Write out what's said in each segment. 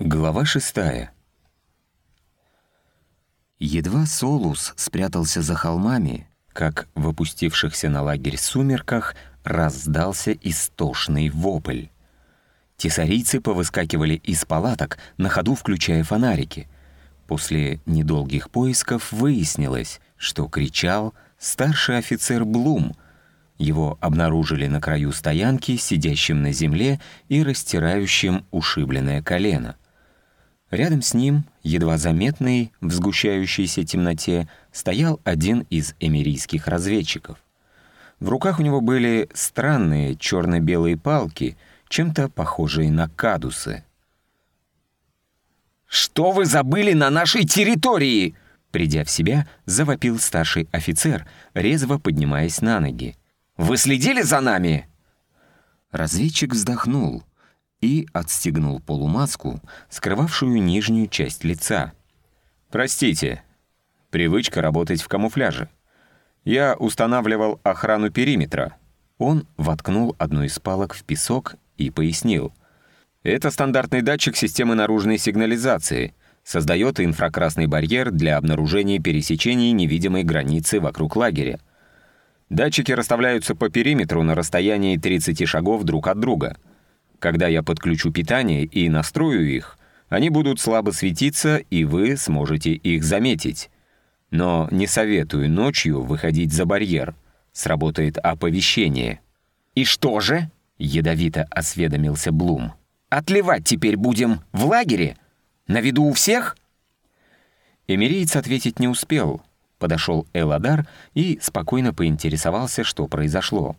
Глава шестая. Едва Солус спрятался за холмами, как в опустившихся на лагерь сумерках раздался истошный вопль. Тесарийцы повыскакивали из палаток, на ходу включая фонарики. После недолгих поисков выяснилось, что кричал старший офицер Блум. Его обнаружили на краю стоянки, сидящим на земле и растирающим ушибленное колено — Рядом с ним, едва заметный в сгущающейся темноте, стоял один из эмирийских разведчиков. В руках у него были странные черно-белые палки, чем-то похожие на кадусы. «Что вы забыли на нашей территории?» Придя в себя, завопил старший офицер, резво поднимаясь на ноги. «Вы следили за нами?» Разведчик вздохнул и отстегнул полумаску, скрывавшую нижнюю часть лица. «Простите, привычка работать в камуфляже. Я устанавливал охрану периметра». Он воткнул одну из палок в песок и пояснил. «Это стандартный датчик системы наружной сигнализации. Создает инфракрасный барьер для обнаружения пересечений невидимой границы вокруг лагеря. Датчики расставляются по периметру на расстоянии 30 шагов друг от друга — когда я подключу питание и настрою их, они будут слабо светиться, и вы сможете их заметить. Но не советую ночью выходить за барьер. Сработает оповещение. «И что же?» — ядовито осведомился Блум. «Отливать теперь будем в лагере? На виду у всех?» Эмириец ответить не успел. Подошел Эладар и спокойно поинтересовался, что произошло.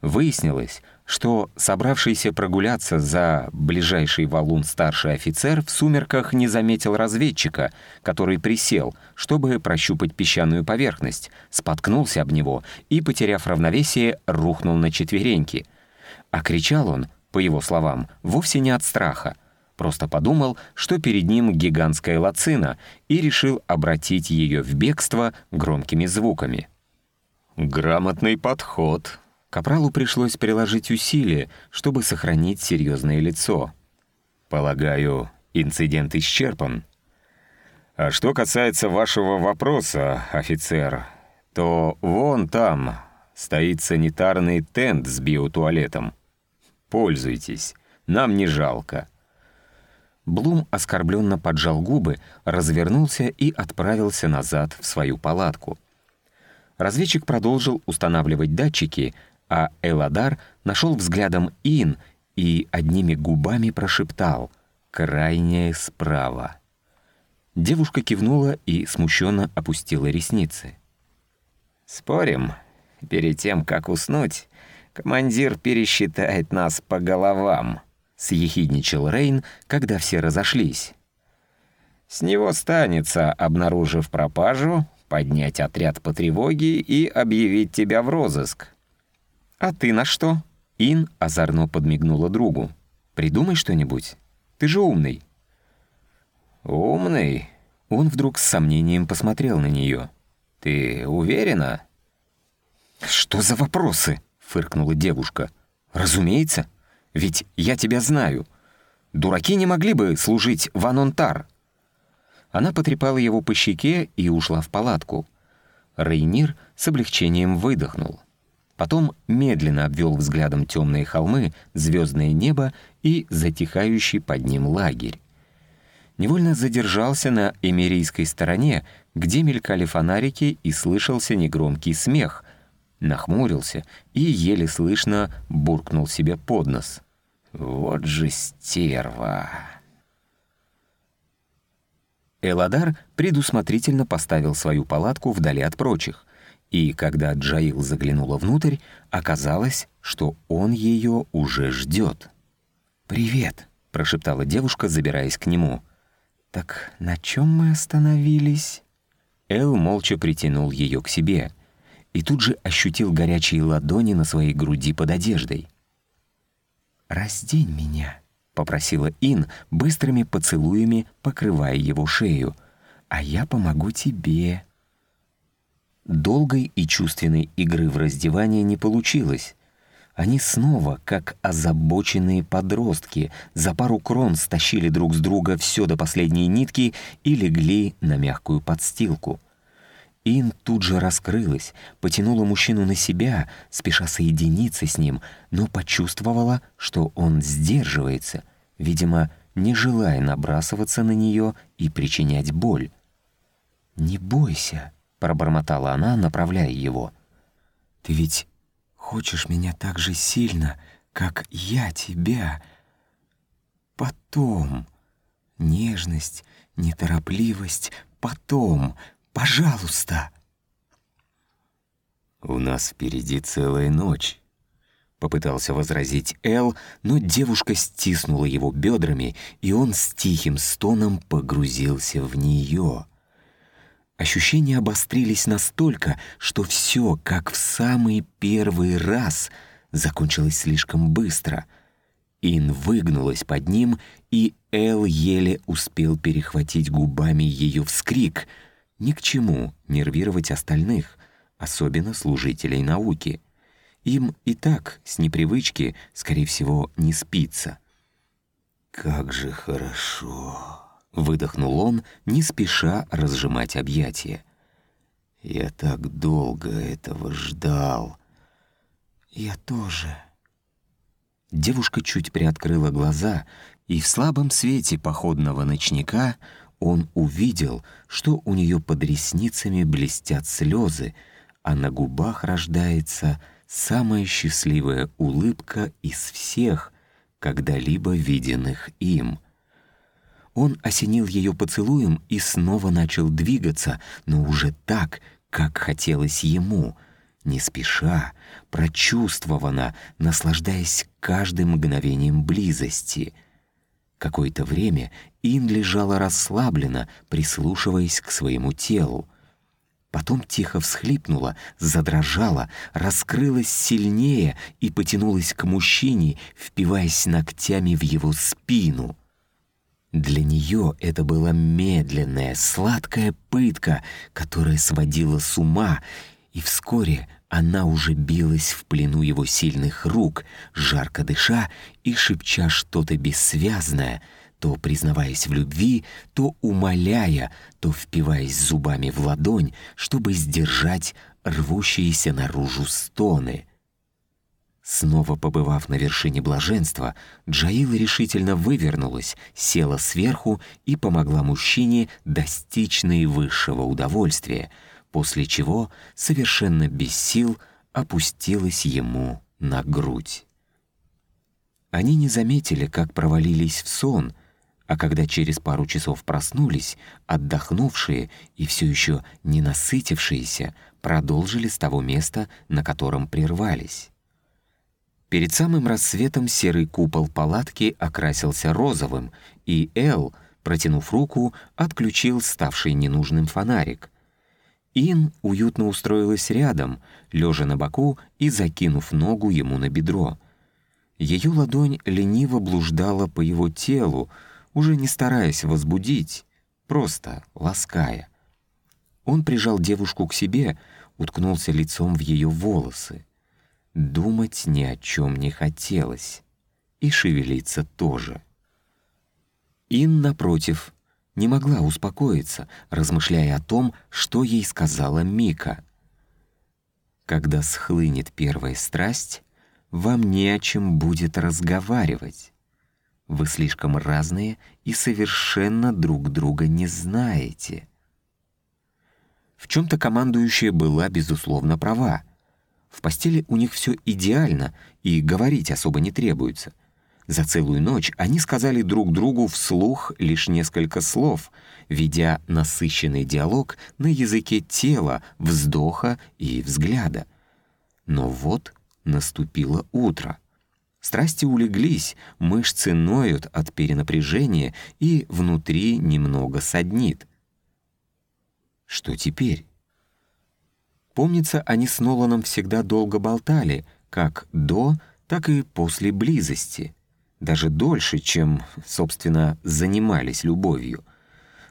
Выяснилось, что собравшийся прогуляться за ближайший валун старший офицер в сумерках не заметил разведчика, который присел, чтобы прощупать песчаную поверхность, споткнулся об него и, потеряв равновесие, рухнул на четвереньки. А кричал он, по его словам, вовсе не от страха, просто подумал, что перед ним гигантская лацина, и решил обратить ее в бегство громкими звуками. «Грамотный подход», Капралу пришлось приложить усилия, чтобы сохранить серьезное лицо. «Полагаю, инцидент исчерпан?» «А что касается вашего вопроса, офицер, то вон там стоит санитарный тент с биотуалетом. Пользуйтесь, нам не жалко». Блум оскорбленно поджал губы, развернулся и отправился назад в свою палатку. Разведчик продолжил устанавливать датчики, а Эладар нашел взглядом Ин и одними губами прошептал «крайняя справа». Девушка кивнула и смущенно опустила ресницы. «Спорим, перед тем, как уснуть, командир пересчитает нас по головам», — съехидничал Рейн, когда все разошлись. «С него станется, обнаружив пропажу, поднять отряд по тревоге и объявить тебя в розыск. «А ты на что?» Ин озорно подмигнула другу. «Придумай что-нибудь. Ты же умный». «Умный?» Он вдруг с сомнением посмотрел на нее. «Ты уверена?» «Что за вопросы?» — фыркнула девушка. «Разумеется, ведь я тебя знаю. Дураки не могли бы служить в Анонтар». Она потрепала его по щеке и ушла в палатку. Рейнир с облегчением выдохнул. Потом медленно обвел взглядом темные холмы, звездное небо и затихающий под ним лагерь. Невольно задержался на эмирийской стороне, где мелькали фонарики и слышался негромкий смех. Нахмурился и еле слышно буркнул себе под нос. «Вот же стерва!» Эладар предусмотрительно поставил свою палатку вдали от прочих. И когда Джаил заглянула внутрь, оказалось, что он ее уже ждет. «Привет», — прошептала девушка, забираясь к нему. «Так на чем мы остановились?» Эл молча притянул ее к себе и тут же ощутил горячие ладони на своей груди под одеждой. «Раздень меня», — попросила Ин, быстрыми поцелуями покрывая его шею. «А я помогу тебе». Долгой и чувственной игры в раздевание не получилось. Они снова, как озабоченные подростки, за пару крон стащили друг с друга все до последней нитки и легли на мягкую подстилку. Ин тут же раскрылась, потянула мужчину на себя, спеша соединиться с ним, но почувствовала, что он сдерживается, видимо, не желая набрасываться на нее и причинять боль. «Не бойся», — пробормотала она, направляя его. «Ты ведь хочешь меня так же сильно, как я тебя. Потом. Нежность, неторопливость, потом. Пожалуйста. «У нас впереди целая ночь», — попытался возразить Эл, но девушка стиснула его бедрами, и он с тихим стоном погрузился в нее. Ощущения обострились настолько, что все, как в самый первый раз, закончилось слишком быстро. Ин выгнулась под ним, и Эл еле успел перехватить губами ее вскрик. Ни к чему нервировать остальных, особенно служителей науки. Им и так, с непривычки, скорее всего, не спится. «Как же хорошо!» Выдохнул он, не спеша разжимать объятия. «Я так долго этого ждал». «Я тоже». Девушка чуть приоткрыла глаза, и в слабом свете походного ночника он увидел, что у нее под ресницами блестят слезы, а на губах рождается самая счастливая улыбка из всех, когда-либо виденных им — он осенил ее поцелуем и снова начал двигаться, но уже так, как хотелось ему, не спеша, прочувствованно, наслаждаясь каждым мгновением близости. Какое-то время Ин лежала расслабленно, прислушиваясь к своему телу. Потом тихо всхлипнула, задрожала, раскрылась сильнее и потянулась к мужчине, впиваясь ногтями в его спину — для нее это была медленная, сладкая пытка, которая сводила с ума, и вскоре она уже билась в плену его сильных рук, жарко дыша и шепча что-то бессвязное, то признаваясь в любви, то умоляя, то впиваясь зубами в ладонь, чтобы сдержать рвущиеся наружу стоны. Снова побывав на вершине блаженства, Джаила решительно вывернулась, села сверху и помогла мужчине достичь наивысшего удовольствия, после чего, совершенно без сил, опустилась ему на грудь. Они не заметили, как провалились в сон, а когда через пару часов проснулись, отдохнувшие и все еще не насытившиеся, продолжили с того места, на котором прервались. Перед самым рассветом серый купол палатки окрасился розовым, и Эл, протянув руку, отключил ставший ненужным фонарик. Ин уютно устроилась рядом, лежа на боку и закинув ногу ему на бедро. Ее ладонь лениво блуждала по его телу, уже не стараясь возбудить, просто лаская. Он прижал девушку к себе, уткнулся лицом в ее волосы. Думать ни о чем не хотелось. И шевелиться тоже. Ин, напротив, не могла успокоиться, размышляя о том, что ей сказала Мика. «Когда схлынет первая страсть, вам не о чем будет разговаривать. Вы слишком разные и совершенно друг друга не знаете». В чем-то командующая была, безусловно, права. В постели у них все идеально, и говорить особо не требуется. За целую ночь они сказали друг другу вслух лишь несколько слов, ведя насыщенный диалог на языке тела, вздоха и взгляда. Но вот наступило утро. Страсти улеглись, мышцы ноют от перенапряжения и внутри немного саднит. Что теперь? Помнится, они с Ноланом всегда долго болтали, как до, так и после близости. Даже дольше, чем, собственно, занимались любовью.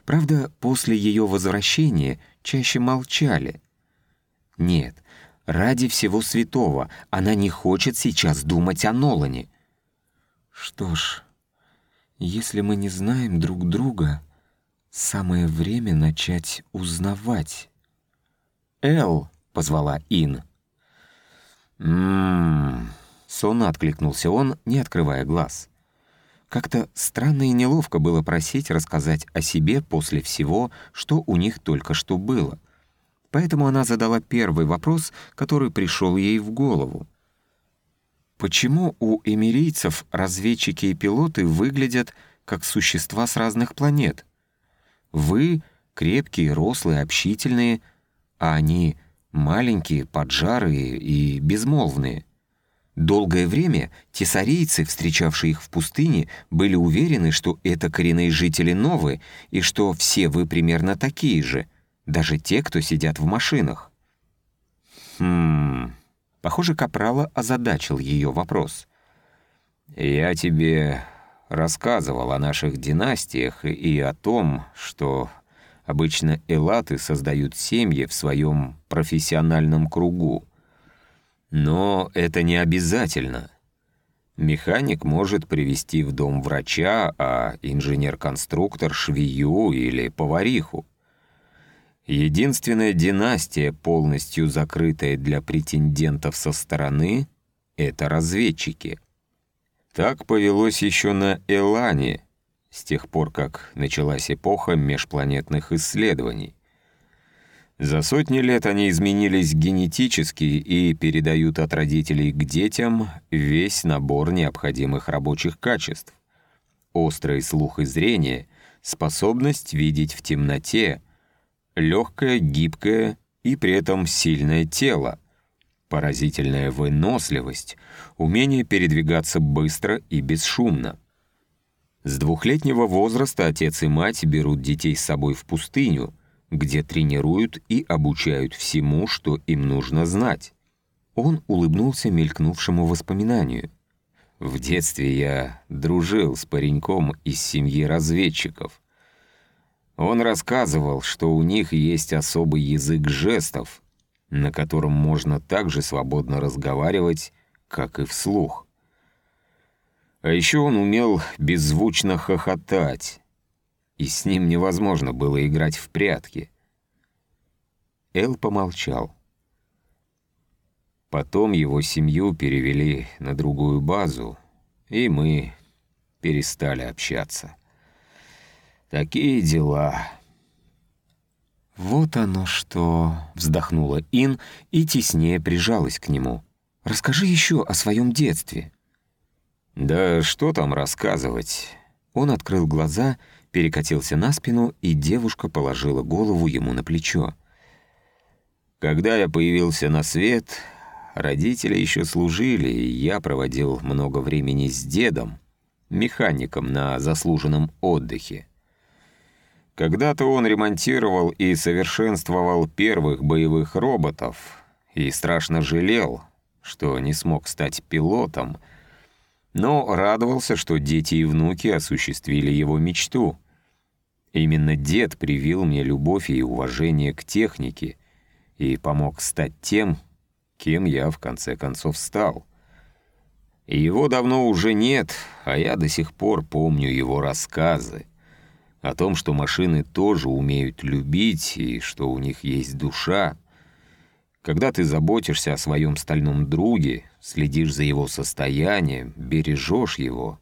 Правда, после ее возвращения чаще молчали. Нет, Ради всего святого она не хочет сейчас думать о Нолане. Что ж, если мы не знаем друг друга, самое время начать узнавать. «Эл!» — позвала Ин. «М-м-м...» Откликнулся он, не открывая глаз. Как-то странно и неловко было просить рассказать о себе после всего, что у них только что было. Поэтому она задала первый вопрос, который пришел ей в голову. Почему у эмирийцев разведчики и пилоты выглядят как существа с разных планет? Вы крепкие, рослые, общительные, а они маленькие, поджарые и безмолвные. Долгое время тесарийцы, встречавшие их в пустыне, были уверены, что это коренные жители Новы и что все вы примерно такие же, даже те, кто сидят в машинах. Хм... Похоже, Капрала озадачил ее вопрос. «Я тебе рассказывал о наших династиях и о том, что обычно элаты создают семьи в своем профессиональном кругу. Но это не обязательно. Механик может привести в дом врача, а инженер-конструктор — швею или повариху. Единственная династия, полностью закрытая для претендентов со стороны, — это разведчики. Так повелось еще на Элане, с тех пор, как началась эпоха межпланетных исследований. За сотни лет они изменились генетически и передают от родителей к детям весь набор необходимых рабочих качеств. Острый слух и зрение, способность видеть в темноте, легкое, гибкое и при этом сильное тело, поразительная выносливость, умение передвигаться быстро и бесшумно. С двухлетнего возраста отец и мать берут детей с собой в пустыню, где тренируют и обучают всему, что им нужно знать. Он улыбнулся мелькнувшему воспоминанию. В детстве я дружил с пареньком из семьи разведчиков. Он рассказывал, что у них есть особый язык жестов, на котором можно так же свободно разговаривать, как и вслух. А еще он умел беззвучно хохотать, и с ним невозможно было играть в прятки. Эл помолчал. Потом его семью перевели на другую базу, и мы перестали общаться. Такие дела. «Вот оно что!» — вздохнула Ин и теснее прижалась к нему. «Расскажи еще о своем детстве». «Да что там рассказывать?» Он открыл глаза перекатился на спину, и девушка положила голову ему на плечо. «Когда я появился на свет, родители еще служили, и я проводил много времени с дедом, механиком на заслуженном отдыхе. Когда-то он ремонтировал и совершенствовал первых боевых роботов и страшно жалел, что не смог стать пилотом, но радовался, что дети и внуки осуществили его мечту — Именно дед привил мне любовь и уважение к технике и помог стать тем, кем я в конце концов стал. Его давно уже нет, а я до сих пор помню его рассказы о том, что машины тоже умеют любить и что у них есть душа. Когда ты заботишься о своем стальном друге, следишь за его состоянием, бережешь его,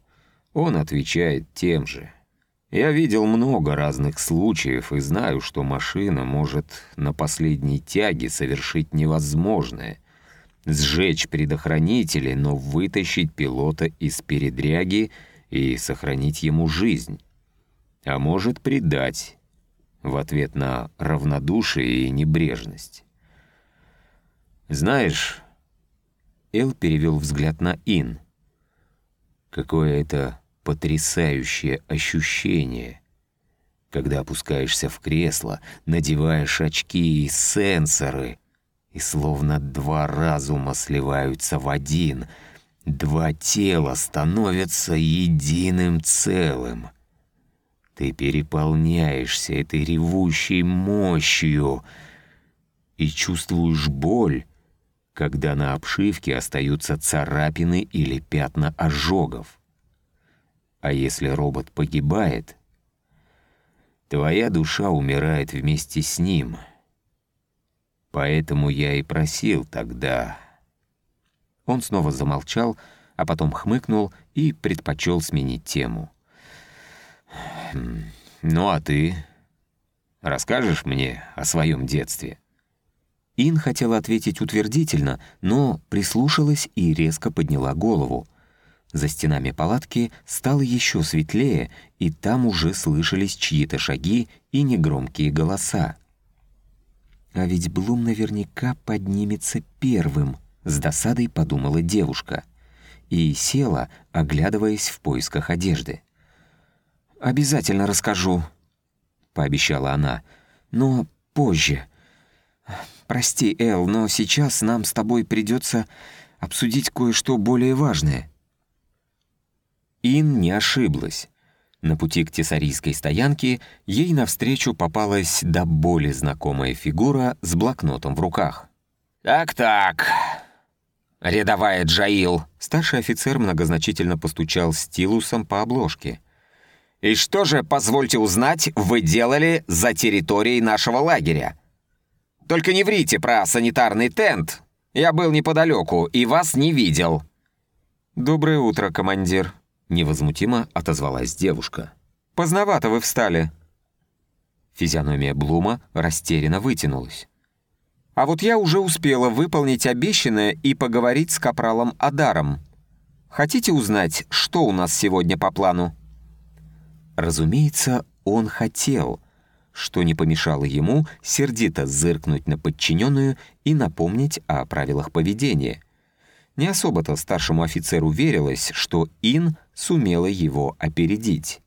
он отвечает тем же — я видел много разных случаев и знаю, что машина может на последней тяге совершить невозможное — сжечь предохранители, но вытащить пилота из передряги и сохранить ему жизнь. А может предать в ответ на равнодушие и небрежность. Знаешь, Эл перевел взгляд на Ин. Какое это потрясающее ощущение, когда опускаешься в кресло, надеваешь очки и сенсоры, и словно два разума сливаются в один, два тела становятся единым целым. Ты переполняешься этой ревущей мощью и чувствуешь боль, когда на обшивке остаются царапины или пятна ожогов. А если робот погибает, твоя душа умирает вместе с ним. Поэтому я и просил тогда... Он снова замолчал, а потом хмыкнул и предпочел сменить тему. «Хм, «Ну а ты? Расскажешь мне о своем детстве?» Ин хотела ответить утвердительно, но прислушалась и резко подняла голову. За стенами палатки стало еще светлее, и там уже слышались чьи-то шаги и негромкие голоса. «А ведь Блум наверняка поднимется первым», — с досадой подумала девушка. И села, оглядываясь в поисках одежды. «Обязательно расскажу», — пообещала она, — «но позже». «Прости, Эл, но сейчас нам с тобой придется обсудить кое-что более важное». Ин не ошиблась. На пути к тесарийской стоянке ей навстречу попалась до боли знакомая фигура с блокнотом в руках. «Так-так, рядовая Джаил», старший офицер многозначительно постучал стилусом по обложке. «И что же, позвольте узнать, вы делали за территорией нашего лагеря?» Только не врите про санитарный тент. Я был неподалеку и вас не видел». «Доброе утро, командир», — невозмутимо отозвалась девушка. «Поздновато вы встали». Физиономия Блума растерянно вытянулась. «А вот я уже успела выполнить обещанное и поговорить с капралом Адаром. Хотите узнать, что у нас сегодня по плану?» Разумеется, он хотел — что не помешало ему сердито зыркнуть на подчиненную и напомнить о правилах поведения. Не особо-то старшему офицеру верилось, что Ин сумела его опередить.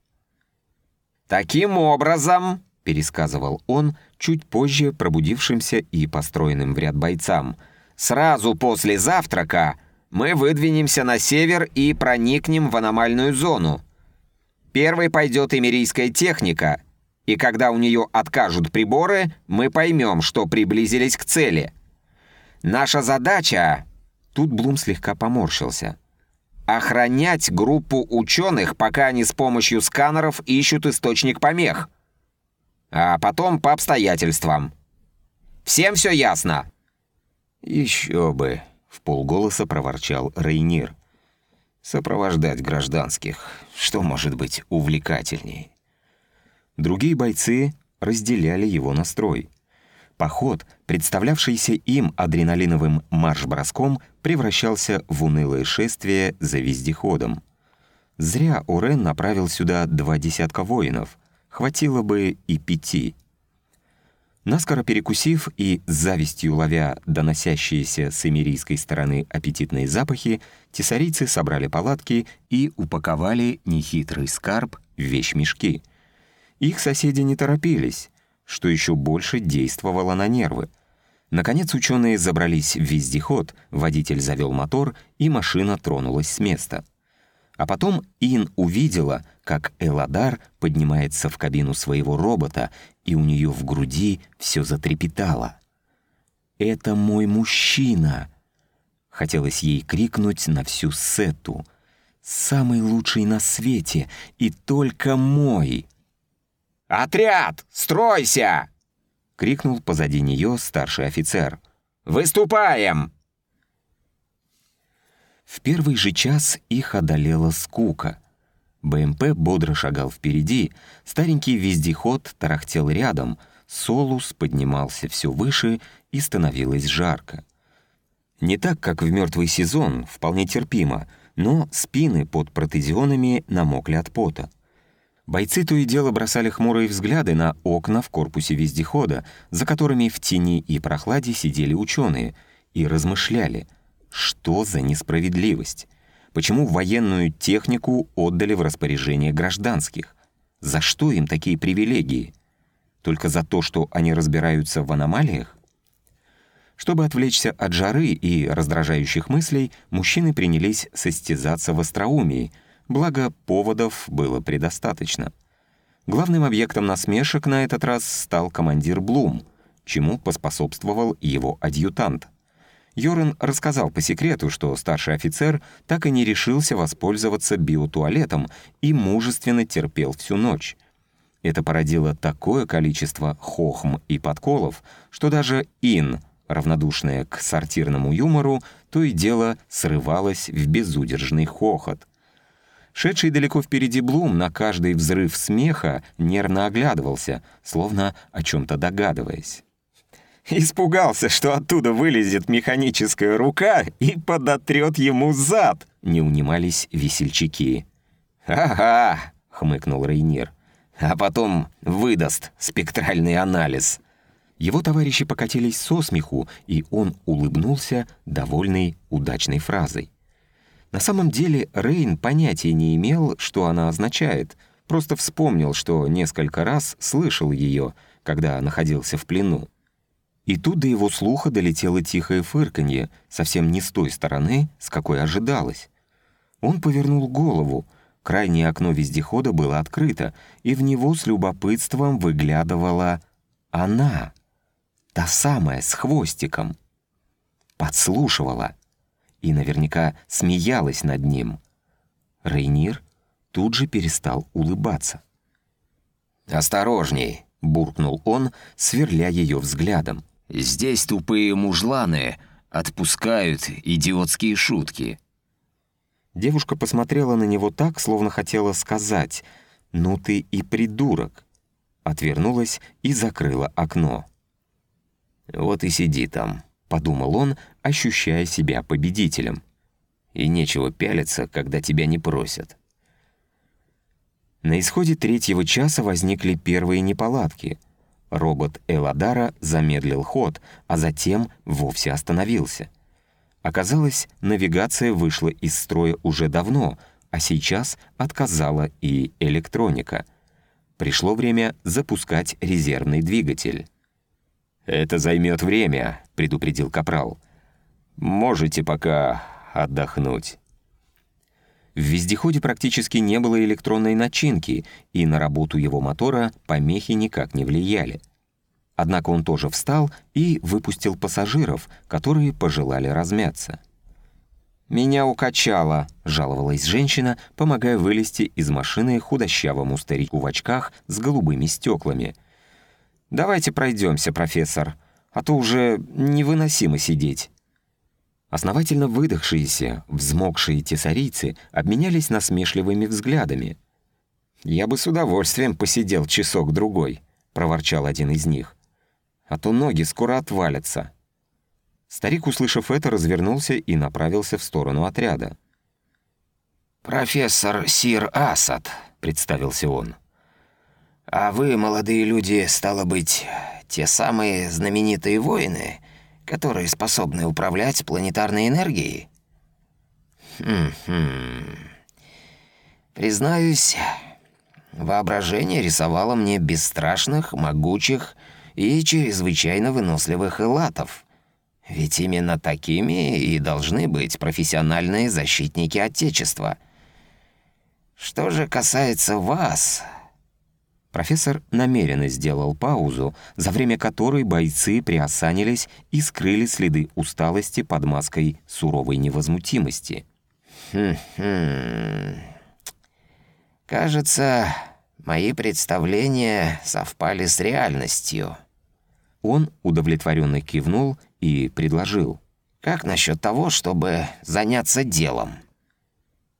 «Таким образом», — пересказывал он, чуть позже пробудившимся и построенным в ряд бойцам, «сразу после завтрака мы выдвинемся на север и проникнем в аномальную зону. Первой пойдет эмирийская техника — и когда у нее откажут приборы, мы поймем, что приблизились к цели. Наша задача...» Тут Блум слегка поморщился. «Охранять группу ученых, пока они с помощью сканеров ищут источник помех. А потом по обстоятельствам. Всем все ясно?» «Еще бы», — в полголоса проворчал Рейнир. «Сопровождать гражданских, что может быть увлекательней?» Другие бойцы разделяли его настрой. Поход, представлявшийся им адреналиновым марш-броском, превращался в унылое шествие за вездеходом. Зря Орен направил сюда два десятка воинов, хватило бы и пяти. Наскоро перекусив и завистью ловя доносящиеся с эмирийской стороны аппетитные запахи, тесарийцы собрали палатки и упаковали нехитрый скарб в вещмешки — их соседи не торопились, что еще больше действовало на нервы. Наконец ученые забрались в вездеход, водитель завел мотор, и машина тронулась с места. А потом Ин увидела, как Эладар поднимается в кабину своего робота, и у нее в груди все затрепетало. «Это мой мужчина!» Хотелось ей крикнуть на всю сету. «Самый лучший на свете и только мой!» «Отряд! Стройся!» — крикнул позади нее старший офицер. «Выступаем!» В первый же час их одолела скука. БМП бодро шагал впереди, старенький вездеход тарахтел рядом, Солус поднимался все выше и становилось жарко. Не так, как в мертвый сезон, вполне терпимо, но спины под протезионами намокли от пота. Бойцы то и дело бросали хмурые взгляды на окна в корпусе вездехода, за которыми в тени и прохладе сидели ученые, и размышляли, что за несправедливость. Почему военную технику отдали в распоряжение гражданских? За что им такие привилегии? Только за то, что они разбираются в аномалиях? Чтобы отвлечься от жары и раздражающих мыслей, мужчины принялись состязаться в остроумии — благо поводов было предостаточно. Главным объектом насмешек на этот раз стал командир Блум, чему поспособствовал его адъютант. Йорен рассказал по секрету, что старший офицер так и не решился воспользоваться биотуалетом и мужественно терпел всю ночь. Это породило такое количество хохм и подколов, что даже Ин, равнодушная к сортирному юмору, то и дело срывалась в безудержный хохот. Шедший далеко впереди Блум на каждый взрыв смеха нервно оглядывался, словно о чем-то догадываясь. «Испугался, что оттуда вылезет механическая рука и подотрет ему зад!» — не унимались весельчаки. «Ага!» — хмыкнул Рейнир. «А потом выдаст спектральный анализ». Его товарищи покатились со смеху, и он улыбнулся, довольный удачной фразой. На самом деле Рейн понятия не имел, что она означает, просто вспомнил, что несколько раз слышал ее, когда находился в плену. И тут до его слуха долетело тихое фырканье, совсем не с той стороны, с какой ожидалось. Он повернул голову, крайнее окно вездехода было открыто, и в него с любопытством выглядывала она, та самая с хвостиком. Подслушивала и наверняка смеялась над ним. Рейнир тут же перестал улыбаться. «Осторожней!» — буркнул он, сверля ее взглядом. «Здесь тупые мужланы отпускают идиотские шутки». Девушка посмотрела на него так, словно хотела сказать «Ну ты и придурок!» Отвернулась и закрыла окно. «Вот и сиди там», — подумал он, ощущая себя победителем. «И нечего пялиться, когда тебя не просят». На исходе третьего часа возникли первые неполадки. Робот Эладара замедлил ход, а затем вовсе остановился. Оказалось, навигация вышла из строя уже давно, а сейчас отказала и электроника. Пришло время запускать резервный двигатель. «Это займет время», — предупредил Капрал. «Можете пока отдохнуть». В вездеходе практически не было электронной начинки, и на работу его мотора помехи никак не влияли. Однако он тоже встал и выпустил пассажиров, которые пожелали размяться. «Меня укачало», — жаловалась женщина, помогая вылезти из машины худощавому старику в очках с голубыми стеклами — «Давайте пройдемся, профессор, а то уже невыносимо сидеть». Основательно выдохшиеся, взмокшие тесарийцы обменялись насмешливыми взглядами. «Я бы с удовольствием посидел часок-другой», — проворчал один из них. «А то ноги скоро отвалятся». Старик, услышав это, развернулся и направился в сторону отряда. «Профессор Сир Асад», — представился он. А вы, молодые люди, стало быть, те самые знаменитые воины, которые способны управлять планетарной энергией? Хм-хм. Признаюсь, воображение рисовало мне бесстрашных, могучих и чрезвычайно выносливых элатов. Ведь именно такими и должны быть профессиональные защитники Отечества. Что же касается вас, Профессор намеренно сделал паузу, за время которой бойцы приосанились и скрыли следы усталости под маской суровой невозмутимости. «Хм-хм... Кажется, мои представления совпали с реальностью». Он удовлетворенно кивнул и предложил. «Как насчет того, чтобы заняться делом?»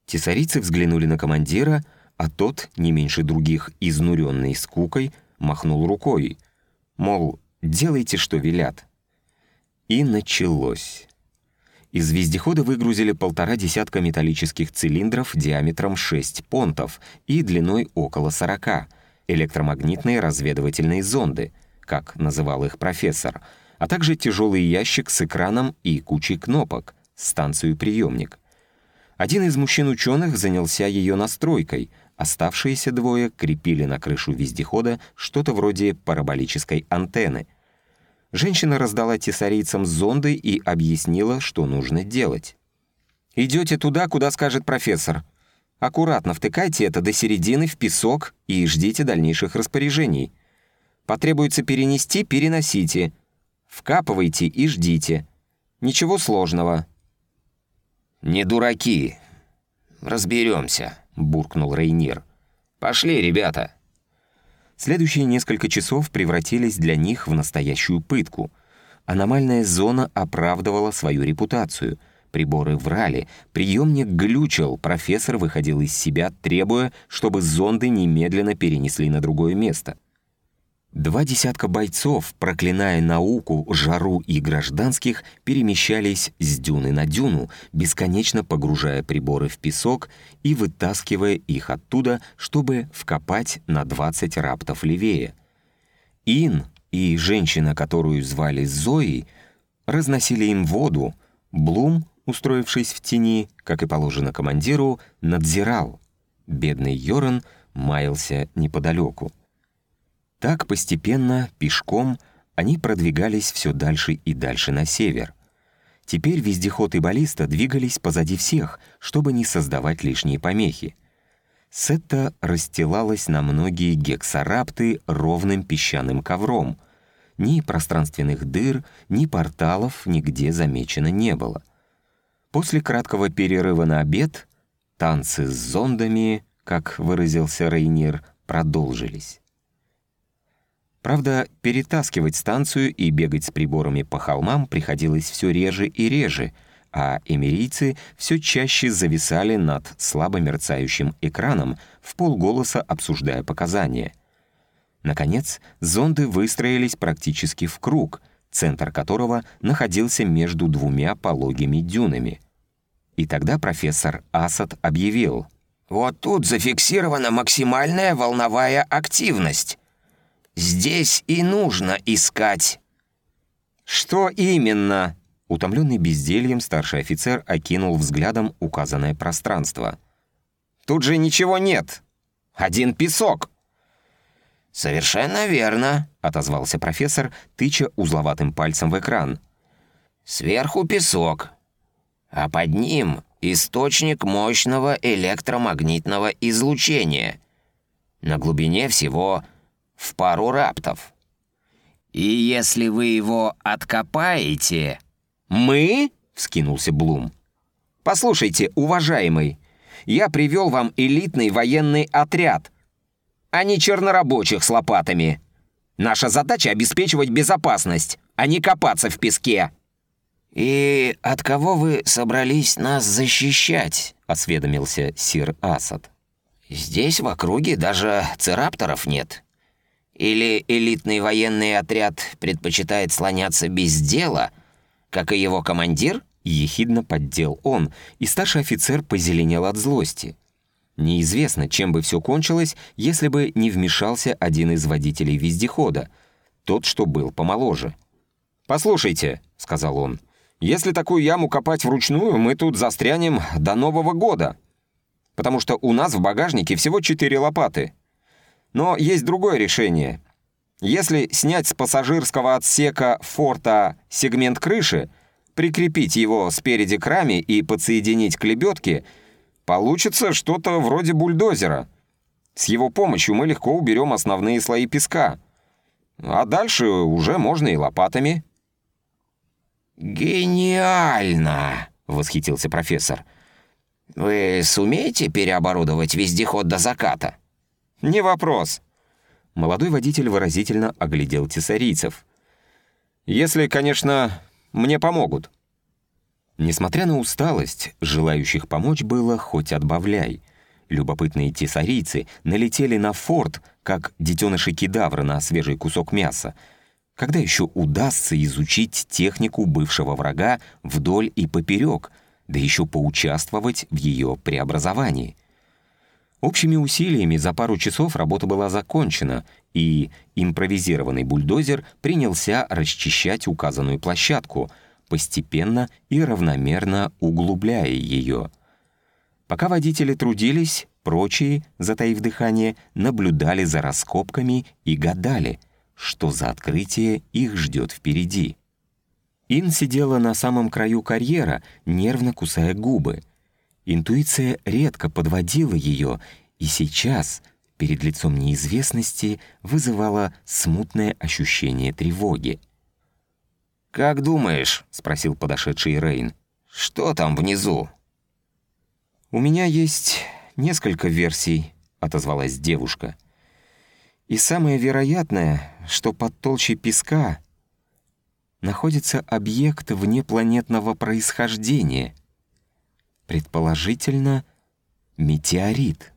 Тесарицы взглянули на командира — а тот, не меньше других, изнуренный скукой, махнул рукой, мол, делайте, что велят. И началось. Из вездехода выгрузили полтора десятка металлических цилиндров диаметром 6 понтов и длиной около 40, электромагнитные разведывательные зонды, как называл их профессор, а также тяжелый ящик с экраном и кучей кнопок, станцию-приемник. Один из мужчин-ученых занялся ее настройкой, Оставшиеся двое крепили на крышу вездехода что-то вроде параболической антенны. Женщина раздала тесарийцам зонды и объяснила, что нужно делать. «Идете туда, куда скажет профессор. Аккуратно втыкайте это до середины в песок и ждите дальнейших распоряжений. Потребуется перенести — переносите. Вкапывайте и ждите. Ничего сложного». «Не дураки. Разберемся», — буркнул Рейнир. «Пошли, ребята». Следующие несколько часов превратились для них в настоящую пытку. Аномальная зона оправдывала свою репутацию. Приборы врали, приемник глючил, профессор выходил из себя, требуя, чтобы зонды немедленно перенесли на другое место — Два десятка бойцов, проклиная науку, жару и гражданских, перемещались с дюны на дюну, бесконечно погружая приборы в песок и вытаскивая их оттуда, чтобы вкопать на 20 раптов левее. Ин и женщина, которую звали Зоей, разносили им воду. Блум, устроившись в тени, как и положено командиру, надзирал. Бедный Йоран маялся неподалеку. Так постепенно, пешком, они продвигались все дальше и дальше на север. Теперь вездеход и баллиста двигались позади всех, чтобы не создавать лишние помехи. Сетта расстилалась на многие гексарапты ровным песчаным ковром. Ни пространственных дыр, ни порталов нигде замечено не было. После краткого перерыва на обед танцы с зондами, как выразился Рейнир, продолжились. Правда, перетаскивать станцию и бегать с приборами по холмам приходилось все реже и реже, а эмирийцы все чаще зависали над слабо мерцающим экраном, в полголоса обсуждая показания. Наконец, зонды выстроились практически в круг, центр которого находился между двумя пологими дюнами. И тогда профессор Асад объявил — «Вот тут зафиксирована максимальная волновая активность. Здесь и нужно искать». «Что именно?» Утомленный бездельем, старший офицер окинул взглядом указанное пространство. «Тут же ничего нет. Один песок». «Совершенно верно», — отозвался профессор, тыча узловатым пальцем в экран. «Сверху песок, а под ним источник мощного электромагнитного излучения. На глубине всего в пару раптов. И если вы его откопаете...» «Мы?» — вскинулся Блум. «Послушайте, уважаемый, я привел вам элитный военный отряд, а не чернорабочих с лопатами. Наша задача — обеспечивать безопасность, а не копаться в песке». «И от кого вы собрались нас защищать?» — осведомился сир Асад. «Здесь в округе даже церапторов нет. Или элитный военный отряд предпочитает слоняться без дела, как и его командир?» Ехидно поддел он, и старший офицер позеленел от злости. Неизвестно, чем бы все кончилось, если бы не вмешался один из водителей вездехода, тот, что был помоложе. «Послушайте», — сказал он, — «если такую яму копать вручную, мы тут застрянем до Нового года, потому что у нас в багажнике всего четыре лопаты». Но есть другое решение. Если снять с пассажирского отсека форта сегмент крыши, прикрепить его спереди к раме и подсоединить к лебедке, получится что-то вроде бульдозера. С его помощью мы легко уберем основные слои песка. А дальше уже можно и лопатами. «Гениально!» — восхитился профессор. «Вы сумеете переоборудовать вездеход до заката?» «Не вопрос». Молодой водитель выразительно оглядел тесарийцев. «Если, конечно, мне помогут». Несмотря на усталость, желающих помочь было хоть отбавляй. Любопытные тесарийцы налетели на форт, как детеныши кедавра на свежий кусок мяса. Когда еще удастся изучить технику бывшего врага вдоль и поперек, да еще поучаствовать в ее преобразовании? Общими усилиями за пару часов работа была закончена, и импровизированный бульдозер принялся расчищать указанную площадку, постепенно и равномерно углубляя ее. Пока водители трудились, прочие, затаив дыхание, наблюдали за раскопками и гадали, что за открытие их ждет впереди. Ин сидела на самом краю карьера, нервно кусая губы — Интуиция редко подводила ее, и сейчас, перед лицом неизвестности, вызывала смутное ощущение тревоги. «Как думаешь?» — спросил подошедший Рейн. «Что там внизу?» «У меня есть несколько версий», — отозвалась девушка. «И самое вероятное, что под толщей песка находится объект внепланетного происхождения. Предположительно, метеорит».